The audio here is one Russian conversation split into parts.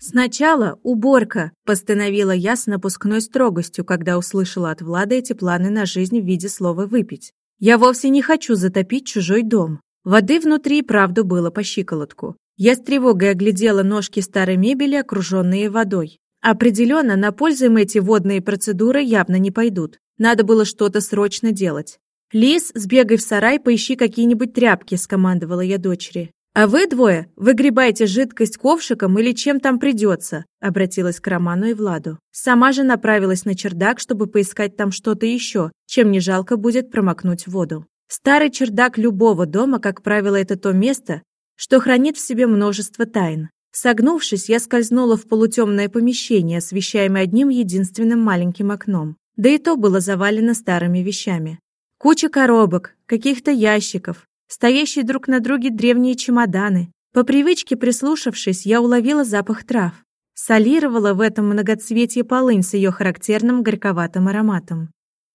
«Сначала уборка», – постановила я с напускной строгостью, когда услышала от Влада эти планы на жизнь в виде слова «выпить». «Я вовсе не хочу затопить чужой дом». Воды внутри правду было по щиколотку. Я с тревогой оглядела ножки старой мебели, окруженные водой. Определенно, на пользу им эти водные процедуры явно не пойдут. Надо было что-то срочно делать. «Лис, сбегай в сарай, поищи какие-нибудь тряпки», – скомандовала я дочери. «А вы двое выгребайте жидкость ковшиком или чем там придется», — обратилась к Роману и Владу. Сама же направилась на чердак, чтобы поискать там что-то еще, чем не жалко будет промокнуть воду. Старый чердак любого дома, как правило, это то место, что хранит в себе множество тайн. Согнувшись, я скользнула в полутемное помещение, освещаемое одним единственным маленьким окном. Да и то было завалено старыми вещами. Куча коробок, каких-то ящиков, стоящие друг на друге древние чемоданы. По привычке прислушавшись, я уловила запах трав. Солировала в этом многоцветье полынь с ее характерным горьковатым ароматом.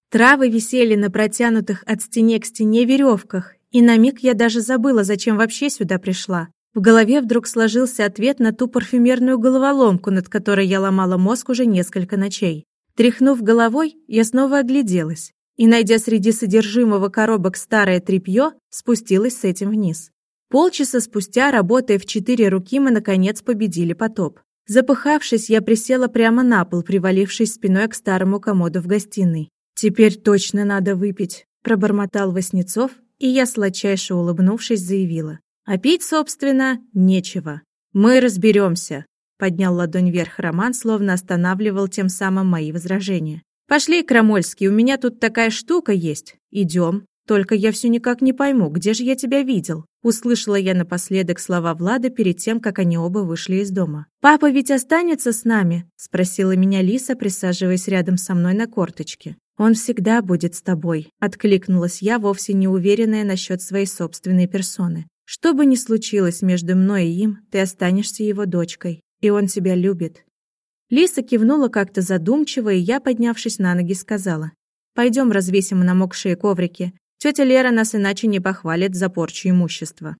Травы висели на протянутых от стене к стене веревках, и на миг я даже забыла, зачем вообще сюда пришла. В голове вдруг сложился ответ на ту парфюмерную головоломку, над которой я ломала мозг уже несколько ночей. Тряхнув головой, я снова огляделась и, найдя среди содержимого коробок старое тряпье, спустилась с этим вниз. Полчаса спустя, работая в четыре руки, мы, наконец, победили потоп. Запыхавшись, я присела прямо на пол, привалившись спиной к старому комоду в гостиной. «Теперь точно надо выпить», – пробормотал Васнецов, и я, сладчайше улыбнувшись, заявила. «А пить, собственно, нечего. Мы разберемся», – поднял ладонь вверх Роман, словно останавливал тем самым мои возражения. «Пошли, Крамольский, у меня тут такая штука есть. Идем. Только я все никак не пойму, где же я тебя видел?» Услышала я напоследок слова Влада перед тем, как они оба вышли из дома. «Папа ведь останется с нами?» – спросила меня Лиса, присаживаясь рядом со мной на корточке. «Он всегда будет с тобой», – откликнулась я, вовсе не уверенная насчет своей собственной персоны. «Что бы ни случилось между мной и им, ты останешься его дочкой, и он тебя любит. Лиса кивнула как-то задумчиво, и я, поднявшись на ноги, сказала. «Пойдем развесим намокшие коврики. Тетя Лера нас иначе не похвалит за порчу имущества».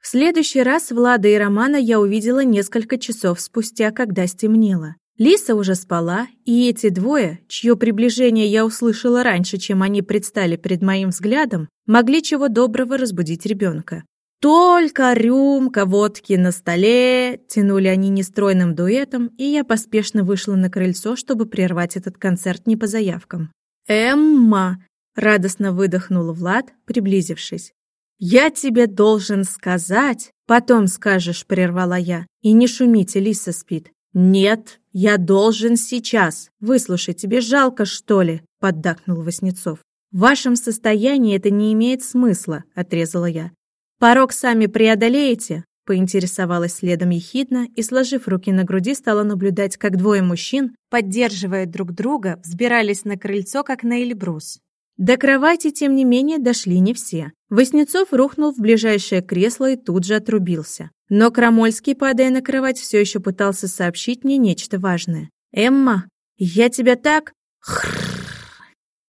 В следующий раз Влада и Романа я увидела несколько часов спустя, когда стемнело. Лиса уже спала, и эти двое, чье приближение я услышала раньше, чем они предстали перед моим взглядом, могли чего доброго разбудить ребенка. «Только рюмка водки на столе!» Тянули они нестройным дуэтом, и я поспешно вышла на крыльцо, чтобы прервать этот концерт не по заявкам. «Эмма!» — радостно выдохнул Влад, приблизившись. «Я тебе должен сказать!» «Потом скажешь», — прервала я. «И не шумите, Лиса спит». «Нет, я должен сейчас. Выслушай, тебе жалко, что ли?» — поддакнул Васнецов. «В вашем состоянии это не имеет смысла», — отрезала я. «Порог сами преодолеете?» – поинтересовалась следом ехидно и, сложив руки на груди, стала наблюдать, как двое мужчин, поддерживая друг друга, взбирались на крыльцо, как на Эльбрус. До кровати, тем не менее, дошли не все. Воснецов рухнул в ближайшее кресло и тут же отрубился. Но Крамольский, падая на кровать, все еще пытался сообщить мне нечто важное. «Эмма, я тебя так...»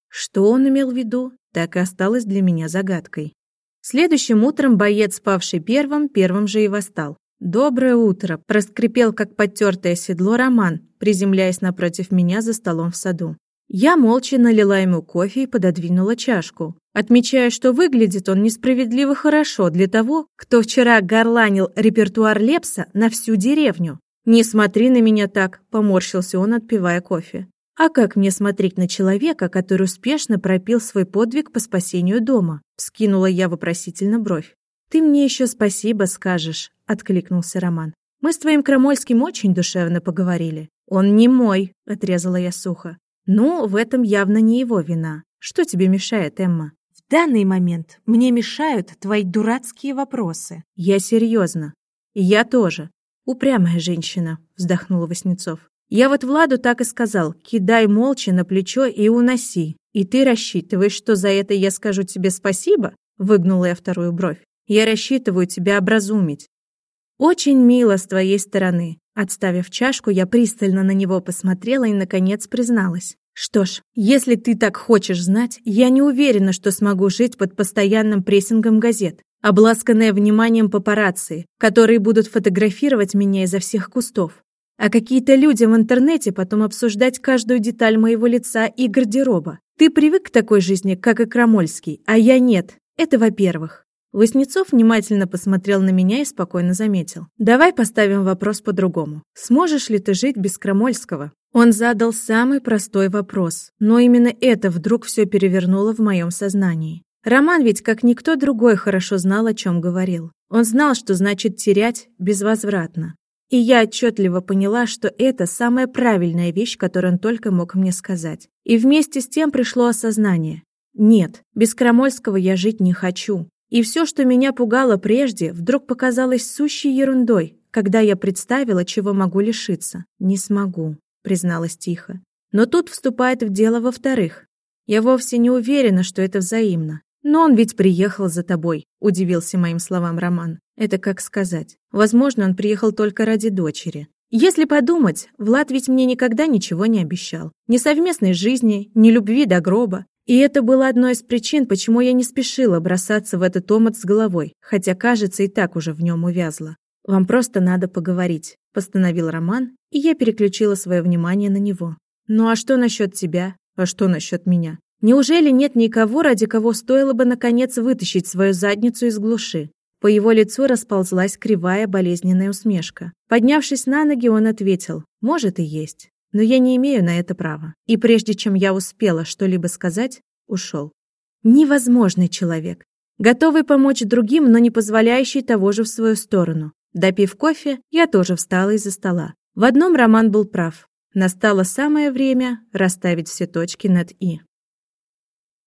Что он имел в виду, так и осталось для меня загадкой. Следующим утром боец, спавший первым, первым же и восстал. «Доброе утро!» – проскрипел, как подтертое седло, Роман, приземляясь напротив меня за столом в саду. Я молча налила ему кофе и пододвинула чашку, отмечая, что выглядит он несправедливо хорошо для того, кто вчера горланил репертуар Лепса на всю деревню. «Не смотри на меня так», – поморщился он, отпивая кофе. А как мне смотреть на человека, который успешно пропил свой подвиг по спасению дома? Скинула я вопросительно бровь. Ты мне еще спасибо скажешь, откликнулся Роман. Мы с твоим Крамольским очень душевно поговорили. Он не мой, отрезала я сухо. Ну, в этом явно не его вина. Что тебе мешает, Эмма? В данный момент мне мешают твои дурацкие вопросы. Я серьезно. я тоже. Упрямая женщина, вздохнула Васнецов. Я вот Владу так и сказал, кидай молча на плечо и уноси. И ты рассчитываешь, что за это я скажу тебе спасибо? Выгнула я вторую бровь. Я рассчитываю тебя образумить. Очень мило с твоей стороны. Отставив чашку, я пристально на него посмотрела и, наконец, призналась. Что ж, если ты так хочешь знать, я не уверена, что смогу жить под постоянным прессингом газет, обласканная вниманием папарацци, которые будут фотографировать меня изо всех кустов. А какие-то люди в интернете потом обсуждать каждую деталь моего лица и гардероба. Ты привык к такой жизни, как и Крамольский, а я нет. Это во-первых. Воснецов внимательно посмотрел на меня и спокойно заметил. «Давай поставим вопрос по-другому. Сможешь ли ты жить без Крамольского?» Он задал самый простой вопрос, но именно это вдруг все перевернуло в моем сознании. Роман ведь, как никто другой, хорошо знал, о чем говорил. Он знал, что значит терять безвозвратно. И я отчетливо поняла, что это самая правильная вещь, которую он только мог мне сказать. И вместе с тем пришло осознание. Нет, без Крамольского я жить не хочу. И все, что меня пугало прежде, вдруг показалось сущей ерундой, когда я представила, чего могу лишиться. Не смогу призналась тихо. Но тут вступает в дело во-вторых. Я вовсе не уверена, что это взаимно. Но он ведь приехал за тобой, удивился моим словам Роман. Это как сказать. Возможно, он приехал только ради дочери. Если подумать, Влад ведь мне никогда ничего не обещал. Ни совместной жизни, ни любви до гроба. И это было одной из причин, почему я не спешила бросаться в этот омут с головой, хотя, кажется, и так уже в нем увязла. «Вам просто надо поговорить», — постановил Роман, и я переключила свое внимание на него. «Ну а что насчет тебя? А что насчет меня? Неужели нет никого, ради кого стоило бы наконец вытащить свою задницу из глуши?» По его лицу расползлась кривая болезненная усмешка. Поднявшись на ноги, он ответил, «Может и есть, но я не имею на это права». И прежде чем я успела что-либо сказать, ушел. Невозможный человек, готовый помочь другим, но не позволяющий того же в свою сторону. Допив кофе, я тоже встала из-за стола. В одном Роман был прав. Настало самое время расставить все точки над «и».